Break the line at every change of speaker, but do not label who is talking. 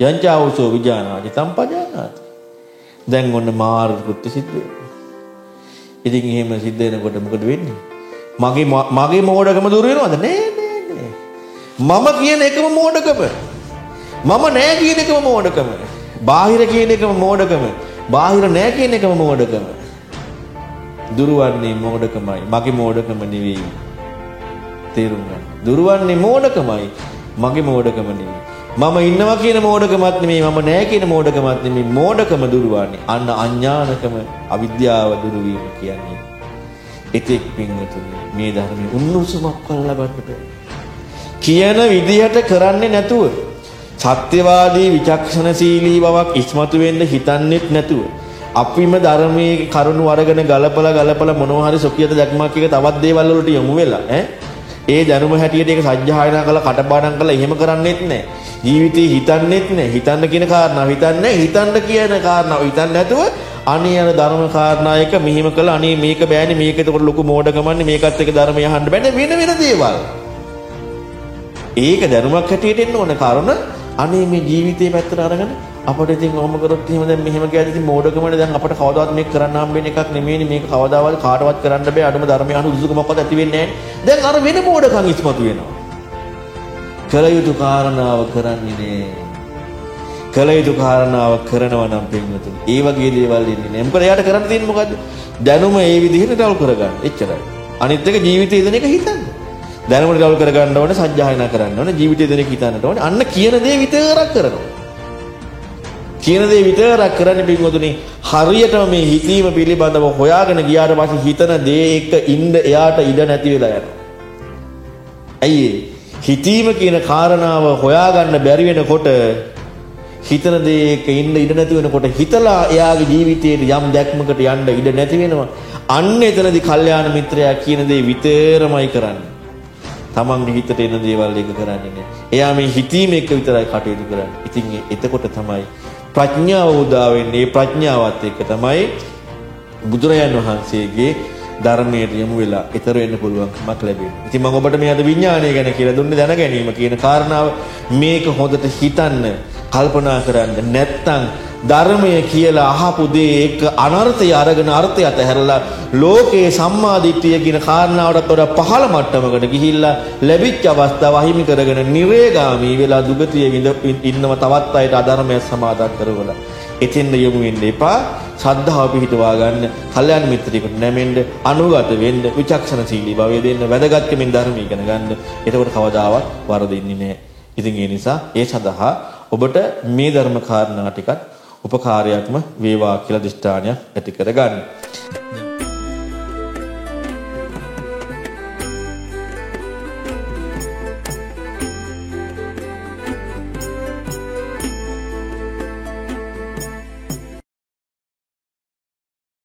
යංචාවසෝ විජානාති සම්පජානාති. දැන් ඔන්න මාර කෘත්‍ය සිද්ධ වෙනවා. ඉතින් එහෙම සිද්ධ වෙනකොට මොකද වෙන්නේ? මගේ මගේ මෝඩකම දුර වෙනවද? නෑ නෑ නෑ. මම කියන එකම මෝඩකම. මම නෑ කියන එකම මෝඩකම. බාහිර කියන එකම මෝඩකම. බාහිර නෑ කියන එකම මෝඩකම. දුරවන්නේ මෝඩකමයි. මගේ මෝඩකම නෙවෙයි. තේරුම් ගන්න. දුරවන්නේ මෝඩකමයි. මගේ මෝඩකම නෙවෙයි. මම ඉන්නවා කියන මෝඩකමත් නෙමෙයි මම නෑ කියන මෝඩකමත් නෙමෙයි මෝඩකම දුරවන්නේ. අන්න අඥානකම අවිද්‍යාව දුරු වීම කියන්නේ. එතෙක් පින්වතුනි මේ ධර්මයේ උන්නුසුමක් ලබන්නට කියන විදිහට කරන්නේ නැතුව සත්‍යවාදී විචක්ෂණශීලී බවක් ඉස්මතු වෙන්න හිතන්නේත් නැතුව අපිම ධර්මයේ කරුණු අරගෙන ගලපලා ගලපලා මොනවා හරි සොකියත දැක්මක් එක තවත් දේවල් වලට යොමු වෙලා ඈ ඒ දැනුම හැටියට ඒක සජ්ජායනා කරලා කටපාඩම් කරලා එහෙම කරන්නේත් නැහැ ජීවිතේ හිතන්නේත් නැහැ හිතන්න කියන කාරණාව හිතන්නේ හිතන්න කියන කාරණාව හිතන්නේ නැතුව අනේ යන ධර්ම කාරණා එක මෙහිම කළා. අනේ මේක බෑනේ. මේක එතකොට ලොකු මෝඩකමන්නේ. මේකත් එක ධර්මය අහන්න බෑනේ වෙන වෙන දේවල්. ඒක දැනුමක් හැටියට එන්න ඕන. කාරණ අනේ මේ ජීවිතේ පැත්තට අරගෙන අපිට ඉතින් ඔහොම කරොත් එහෙම දැන් මෙහෙම කියද්දි ඉතින් මෝඩකමනේ දැන් අපිට කවදාවත් මේක කරන්න හම්බෙන්නේ එකක් නෙමෙයිනේ. මේක කවදාවත් කාටවත් කරන්න බෑ. අඩුම ධර්මය අනු උසුකමක්වත් ඇති වෙන්නේ නැහැ. දැන් අර වෙන මෝඩකම් ඉස්මතු වෙනවා. කල යුතු කාරණාව කරන්නේ නෑ. කල යුතු කාරණාව කරනවා නම් පින්වතුනි ඒ වගේ දේවල් ඉන්නේ නෑ මොකද එයාට කරන්න තියෙන්නේ මොකද්ද? දැනුම ඒ විදිහට ඩවුල් කරගන්න. එච්චරයි. අනිත් එක ජීවිතය දෙන එක හිතන්න. දැනුම ඩවුල් කරගන්න ඕනේ සත්‍යයනා කරන්න ඕනේ ජීවිතය දෙන එක හිතන්නට ඕනේ. අන්න කියන දේ විතරක් කරනවා. කියන දේ විතරක් කරන්නේ පින්වතුනි හරියටම මේ හිතීම පිළිබඳව හොයාගෙන ගියාට පස්සේ හිතන දේ එක්ක ඉන්න එයාට ඉඩ නැති වෙලා යනවා. ඇයි හිතීම කියන කාරණාව හොයාගන්න බැරි වෙනකොට හිතන දේ එක්ක ඉන්න ඉඩ නැති වෙනකොට හිතලා එයාගේ ජීවිතයේ යම් දැක්මකට යන්න ඉඩ නැති වෙනවා. අන්න එතනදී කල්යාණ මිත්‍රයා කියන දේ විතරමයි කරන්නේ. තමන්ගේ හිතට එන දේවල් එක කරන්නේ නැහැ. එයා මේ හිතීම එක්ක විතරයි කටයුතු කරන්නේ. ඉතින් එතකොට තමයි ප්‍රඥාව උදා වෙන්නේ ප්‍රඥාවත් එක්ක තමයි බුදුරජාන් වහන්සේගේ ධර්මයට යමු වෙලා ඊතර වෙන්න පුළුවන්කමක් ලැබෙන්නේ. ඉතින් මම ඔබට මේ අද විඥානය ගැන කියලා දුන්නේ දැන ගැනීම කියන කාරණාව මේක හොඳට හිතන්න කල්පනා කරන්න නැත්තම් ධර්මය කියලා අහපු දේ ඒක අනර්ථය අරගෙන අර්ථය අතහැරලා ලෝකේ සම්මාදිට්ඨිය කියන කාරණාවටත් වඩා පහළ මට්ටමකට ගිහිල්ලා ලැබිච්ච අවස්ථාව අහිමි කරගෙන නිරේගාමී වෙලා දුගතිය විඳ ඉන්නව තවත් අයට අධර්මය සමාදන් කරවලා. එතෙන්ද යමු වෙන්න එපා. ශ්‍රද්ධාව පිහිටවා ගන්න කල්යාණ මිත්‍රයෙකුට නැමෙන්න අනුගත වෙන්න විචක්ෂණශීලී භාවය දෙන්න වැදගත්කමින් ධර්ම ඉගෙන ගන්න. එතකොට කවදාවත් වරදින්නේ නැහැ. ඉතින් ඒ නිසා ඒ සඳහා ඔබට මේ ධර්ම කාරණා ටිකත් උපකාරයක්ම වේවා කියලා දිෂ්ඨානයක් ඇති කරගන්න.